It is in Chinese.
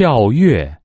跳跃。